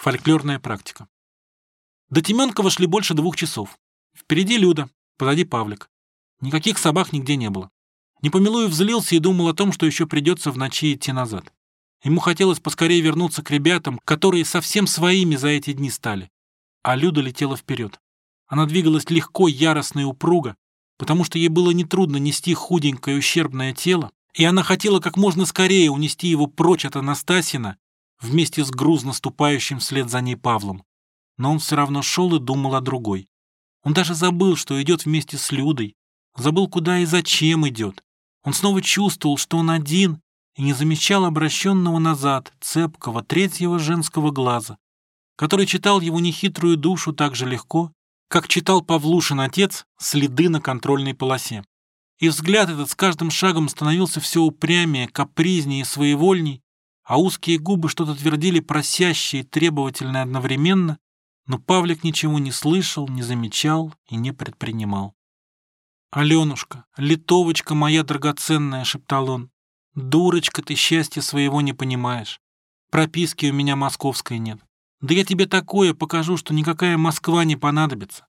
Фольклорная практика. До Теменкова шли больше двух часов. Впереди Люда, позади Павлик. Никаких собак нигде не было. Непомилуев злился и думал о том, что еще придется в ночи идти назад. Ему хотелось поскорее вернуться к ребятам, которые совсем своими за эти дни стали. А Люда летела вперед. Она двигалась легко, яростно и упруго, потому что ей было нетрудно нести худенькое ущербное тело, и она хотела как можно скорее унести его прочь от Анастасина вместе с грузно ступающим вслед за ней Павлом. Но он все равно шел и думал о другой. Он даже забыл, что идет вместе с Людой, забыл, куда и зачем идет. Он снова чувствовал, что он один, и не замечал обращенного назад, цепкого, третьего женского глаза, который читал его нехитрую душу так же легко, как читал Павлушин отец следы на контрольной полосе. И взгляд этот с каждым шагом становился все упрямее, капризнее и своевольней, а узкие губы что-то твердили просящие и требовательно одновременно, но Павлик ничего не слышал, не замечал и не предпринимал. «Аленушка, литовочка моя драгоценная», — шептал он, — «дурочка, ты счастья своего не понимаешь. Прописки у меня московской нет. Да я тебе такое покажу, что никакая Москва не понадобится.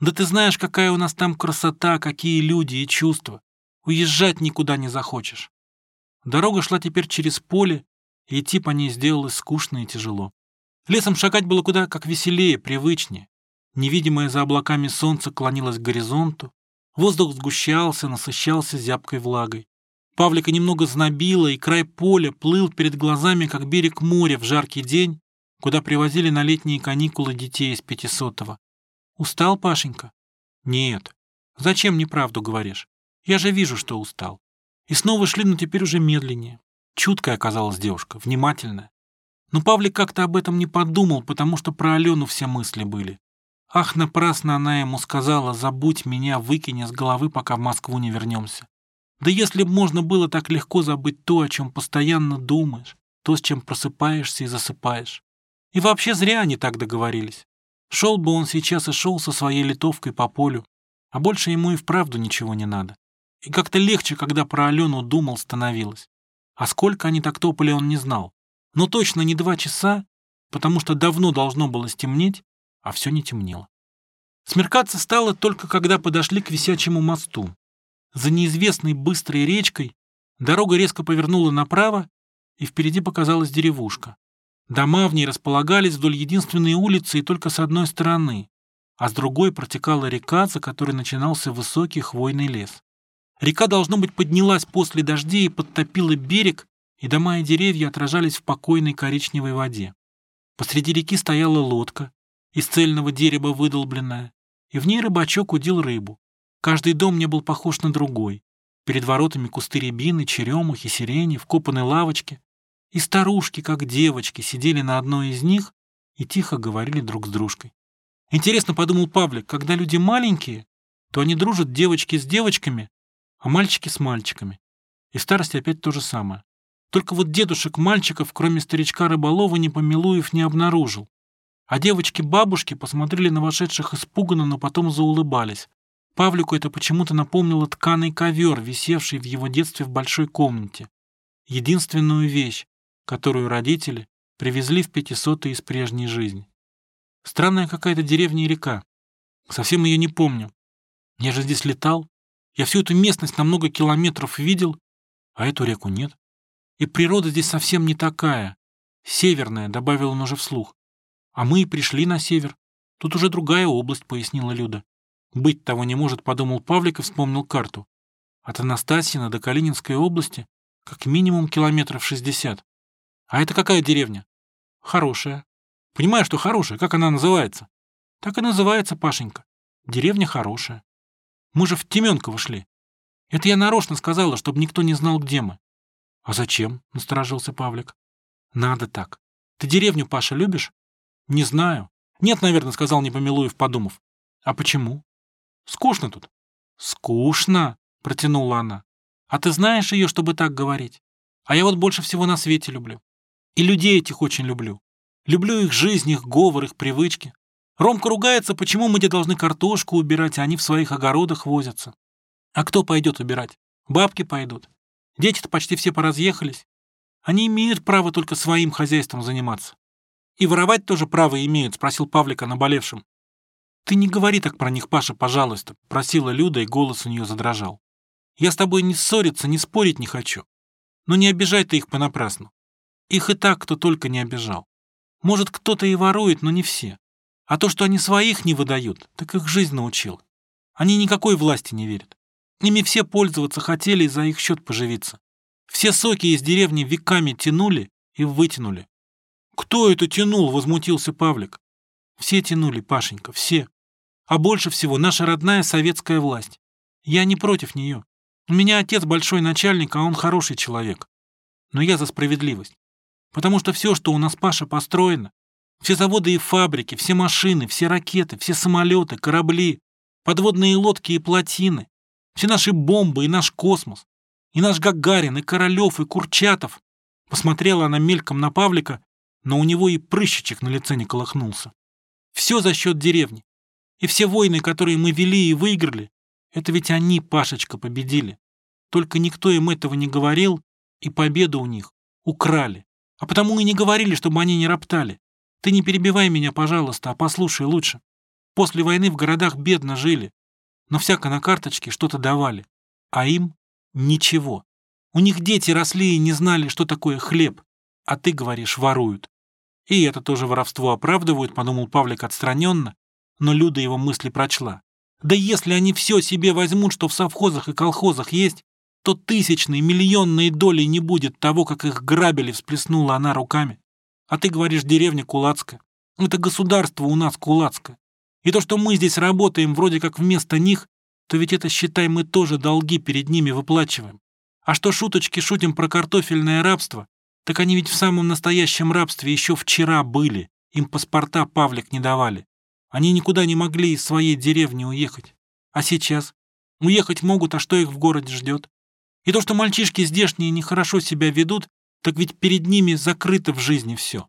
Да ты знаешь, какая у нас там красота, какие люди и чувства. Уезжать никуда не захочешь». Дорога шла теперь через поле, идти по ней сделалось скучно и тяжело. Лесом шагать было куда как веселее, привычнее. Невидимое за облаками солнце клонилось к горизонту, воздух сгущался, насыщался зябкой влагой. Павлика немного знобило, и край поля плыл перед глазами, как берег моря в жаркий день, куда привозили на летние каникулы детей из пятисотого. Устал, Пашенька? Нет. Зачем неправду говоришь? Я же вижу, что устал. И снова шли, но теперь уже медленнее. Чуткая оказалась девушка, внимательная. Но Павлик как-то об этом не подумал, потому что про Алену все мысли были. Ах, напрасно она ему сказала, забудь меня, выкини с головы, пока в Москву не вернемся. Да если бы можно было так легко забыть то, о чем постоянно думаешь, то, с чем просыпаешься и засыпаешь. И вообще зря они так договорились. Шел бы он сейчас и шел со своей литовкой по полю, а больше ему и вправду ничего не надо. И как-то легче, когда про Алену думал, становилось. А сколько они так топали, он не знал. Но точно не два часа, потому что давно должно было стемнеть, а все не темнело. Смеркаться стало только когда подошли к висячему мосту. За неизвестной быстрой речкой дорога резко повернула направо, и впереди показалась деревушка. Дома в ней располагались вдоль единственной улицы и только с одной стороны, а с другой протекала река, за которой начинался высокий хвойный лес. Река, должно быть, поднялась после дождей и подтопила берег, и дома и деревья отражались в покойной коричневой воде. Посреди реки стояла лодка, из цельного дерева выдолбленная, и в ней рыбачок удил рыбу. Каждый дом не был похож на другой. Перед воротами кусты рябины, черемухи, сирени, вкопанные лавочки. И старушки, как девочки, сидели на одной из них и тихо говорили друг с дружкой. Интересно, подумал Павлик, когда люди маленькие, то они дружат девочки с девочками, а мальчики с мальчиками. И старости опять то же самое. Только вот дедушек-мальчиков, кроме старичка Рыболова, Непомилуев не обнаружил. А девочки-бабушки посмотрели на вошедших испуганно, но потом заулыбались. Павлику это почему-то напомнило тканый ковер, висевший в его детстве в большой комнате. Единственную вещь, которую родители привезли в пятисотые из прежней жизни. Странная какая-то деревня и река. Совсем ее не помню. Я же здесь летал. Я всю эту местность на много километров видел, а эту реку нет. И природа здесь совсем не такая. Северная, добавил он уже вслух. А мы и пришли на север. Тут уже другая область, пояснила Люда. Быть того не может, подумал Павлик и вспомнил карту. От Анастасина до Калининской области как минимум километров шестьдесят. А это какая деревня? Хорошая. Понимаю, что хорошая. Как она называется? Так и называется, Пашенька. Деревня хорошая. Мы же в Теменково шли. Это я нарочно сказала, чтобы никто не знал, где мы. «А зачем?» — насторожился Павлик. «Надо так. Ты деревню, Паша, любишь?» «Не знаю. Нет, наверное», — сказал Непомилуев, подумав. «А почему?» «Скучно тут». «Скучно?» — протянула она. «А ты знаешь ее, чтобы так говорить? А я вот больше всего на свете люблю. И людей этих очень люблю. Люблю их жизнь, их говор, их привычки. Ромка ругается, почему мы где должны картошку убирать, а они в своих огородах возятся. А кто пойдет убирать? Бабки пойдут. Дети-то почти все поразъехались. Они имеют право только своим хозяйством заниматься. И воровать тоже право имеют, спросил Павлик о наболевшем. Ты не говори так про них, Паша, пожалуйста, просила Люда, и голос у нее задрожал. Я с тобой не ссориться, не спорить не хочу. Но не обижай ты их понапрасну. Их и так кто только не обижал. Может, кто-то и ворует, но не все. А то, что они своих не выдают, так их жизнь научила. Они никакой власти не верят. Ими все пользоваться хотели и за их счет поживиться. Все соки из деревни веками тянули и вытянули. «Кто это тянул?» — возмутился Павлик. «Все тянули, Пашенька, все. А больше всего наша родная советская власть. Я не против нее. У меня отец большой начальник, а он хороший человек. Но я за справедливость. Потому что все, что у нас, Паша, построено, все заводы и фабрики, все машины, все ракеты, все самолеты, корабли, подводные лодки и плотины, все наши бомбы и наш космос, и наш Гагарин, и Королев, и Курчатов. Посмотрела она мельком на Павлика, но у него и прыщичек на лице не колыхнулся. Все за счет деревни. И все войны, которые мы вели и выиграли, это ведь они, Пашечка, победили. Только никто им этого не говорил, и победу у них украли. А потому и не говорили, чтобы они не роптали. Ты не перебивай меня, пожалуйста, а послушай лучше. После войны в городах бедно жили, но всяко на карточке что-то давали, а им ничего. У них дети росли и не знали, что такое хлеб, а ты говоришь, воруют. И это тоже воровство оправдывают, подумал Павлик отстраненно, но Люда его мысли прочла. Да если они все себе возьмут, что в совхозах и колхозах есть, то тысячной, миллионной доли не будет того, как их грабили, всплеснула она руками. А ты говоришь, деревня кулацкая. Это государство у нас кулацкое. И то, что мы здесь работаем вроде как вместо них, то ведь это, считай, мы тоже долги перед ними выплачиваем. А что шуточки шутим про картофельное рабство, так они ведь в самом настоящем рабстве еще вчера были. Им паспорта Павлик не давали. Они никуда не могли из своей деревни уехать. А сейчас? Уехать могут, а что их в городе ждет? И то, что мальчишки здешние нехорошо себя ведут, так ведь перед ними закрыто в жизни все.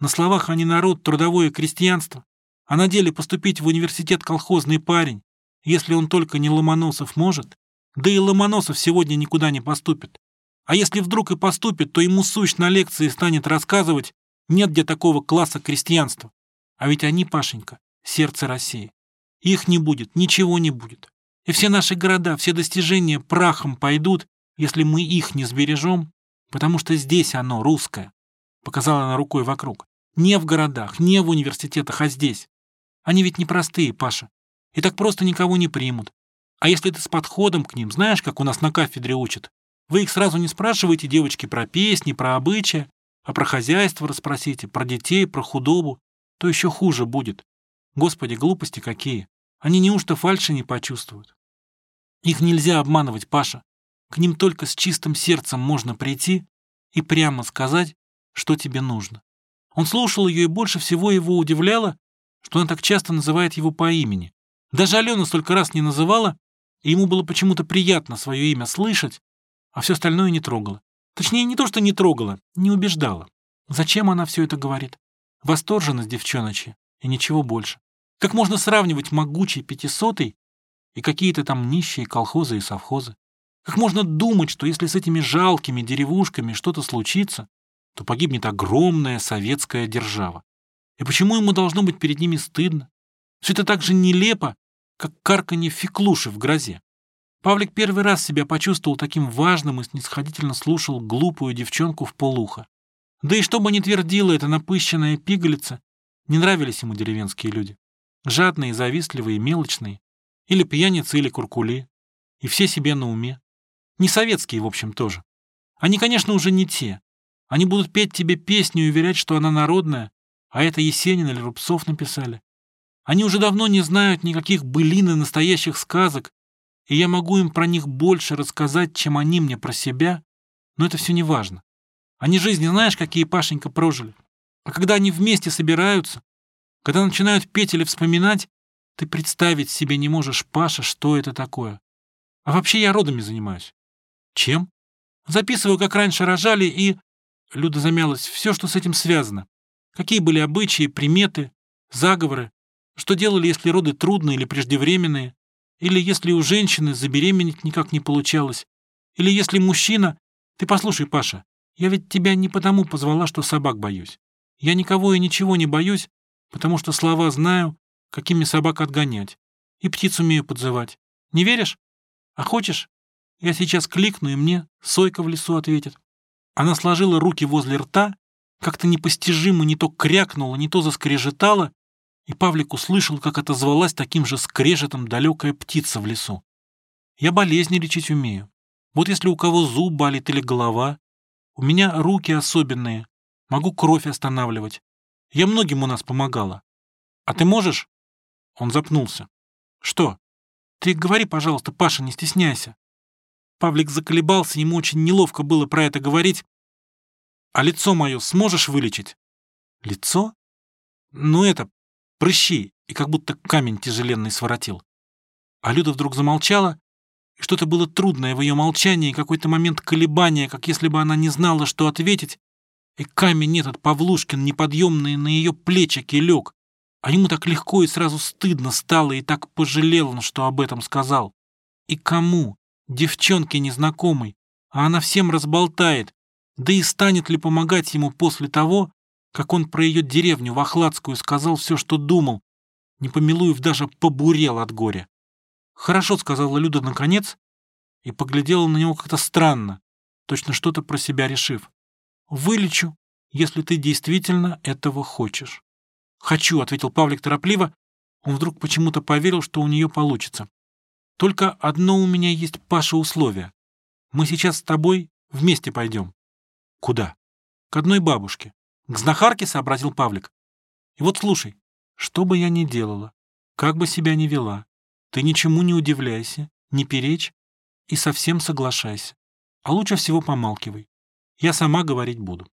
На словах они народ, трудовое крестьянство, а на деле поступить в университет колхозный парень, если он только не Ломоносов может, да и Ломоносов сегодня никуда не поступит. А если вдруг и поступит, то ему сущ на лекции станет рассказывать, нет где такого класса крестьянства. А ведь они, Пашенька, сердце России. Их не будет, ничего не будет. И все наши города, все достижения прахом пойдут, если мы их не сбережем, потому что здесь оно, русское. Показала она рукой вокруг. Не в городах, не в университетах, а здесь. Они ведь непростые, Паша. И так просто никого не примут. А если ты с подходом к ним, знаешь, как у нас на кафедре учат? Вы их сразу не спрашиваете, девочки, про песни, про обычаи, а про хозяйство расспросите, про детей, про худобу, то еще хуже будет. Господи, глупости какие. Они неужто фальши не почувствуют? Их нельзя обманывать, Паша. К ним только с чистым сердцем можно прийти и прямо сказать, что тебе нужно. Он слушал ее, и больше всего его удивляло, что она так часто называет его по имени. Даже Алена столько раз не называла, и ему было почему-то приятно свое имя слышать, а все остальное не трогало. Точнее, не то, что не трогала, не убеждала. Зачем она все это говорит? Восторженность девчоночья и ничего больше. Как можно сравнивать могучий пятисотый и какие-то там нищие колхозы и совхозы? Как можно думать, что если с этими жалкими деревушками что-то случится, то погибнет огромная советская держава? И почему ему должно быть перед ними стыдно? Все это так же нелепо, как карканье феклуши в грозе. Павлик первый раз себя почувствовал таким важным и снисходительно слушал глупую девчонку в полуха. Да и что бы ни твердила эта напыщенная пигалица, не нравились ему деревенские люди. Жадные, завистливые, мелочные. Или пьяницы, или куркули. И все себе на уме. Не советские, в общем, тоже. Они, конечно, уже не те. Они будут петь тебе песню и уверять, что она народная, а это Есенин или Рубцов написали. Они уже давно не знают никаких былин и настоящих сказок, и я могу им про них больше рассказать, чем они мне про себя, но это все не важно. Они жизни знаешь, какие Пашенька прожили. А когда они вместе собираются, когда начинают петь или вспоминать, ты представить себе не можешь, Паша, что это такое. А вообще я родами занимаюсь. Чем? Записываю, как раньше рожали, и... Люда замялась. Все, что с этим связано. Какие были обычаи, приметы, заговоры. Что делали, если роды трудные или преждевременные. Или если у женщины забеременеть никак не получалось. Или если мужчина... Ты послушай, Паша, я ведь тебя не потому позвала, что собак боюсь. Я никого и ничего не боюсь, потому что слова знаю, какими собак отгонять. И птиц умею подзывать. Не веришь? А хочешь? Я сейчас кликну, и мне сойка в лесу ответит. Она сложила руки возле рта, как-то непостижимо не то крякнула, не то заскрежетала, и Павлик услышал, как отозвалась таким же скрежетом далекая птица в лесу. Я болезни лечить умею. Вот если у кого зуб болит или голова, у меня руки особенные, могу кровь останавливать. Я многим у нас помогала. А ты можешь? Он запнулся. Что? Ты говори, пожалуйста, Паша, не стесняйся. Павлик заколебался, ему очень неловко было про это говорить. А лицо мое сможешь вылечить? Лицо? Ну это, прыщи, и как будто камень тяжеленный своротил. А Люда вдруг замолчала, и что-то было трудное в ее молчании, какой-то момент колебания, как если бы она не знала, что ответить, и камень этот Павлушкин неподъемный на ее плечики лег, а ему так легко и сразу стыдно стало, и так пожалел он, что об этом сказал. И кому? Девчонке незнакомой. А она всем разболтает. Да и станет ли помогать ему после того, как он про ее деревню Вахладскую сказал все, что думал, не помилуев даже побурел от горя. «Хорошо», — сказала Люда наконец, и поглядела на него как-то странно, точно что-то про себя решив. «Вылечу, если ты действительно этого хочешь». «Хочу», — ответил Павлик торопливо. Он вдруг почему-то поверил, что у нее получится. «Только одно у меня есть, Паша, условие. Мы сейчас с тобой вместе пойдем». «Куда?» «К одной бабушке». «К знахарке», — сообразил Павлик. «И вот слушай, что бы я ни делала, как бы себя ни вела, ты ничему не удивляйся, не перечь и совсем соглашайся. А лучше всего помалкивай. Я сама говорить буду».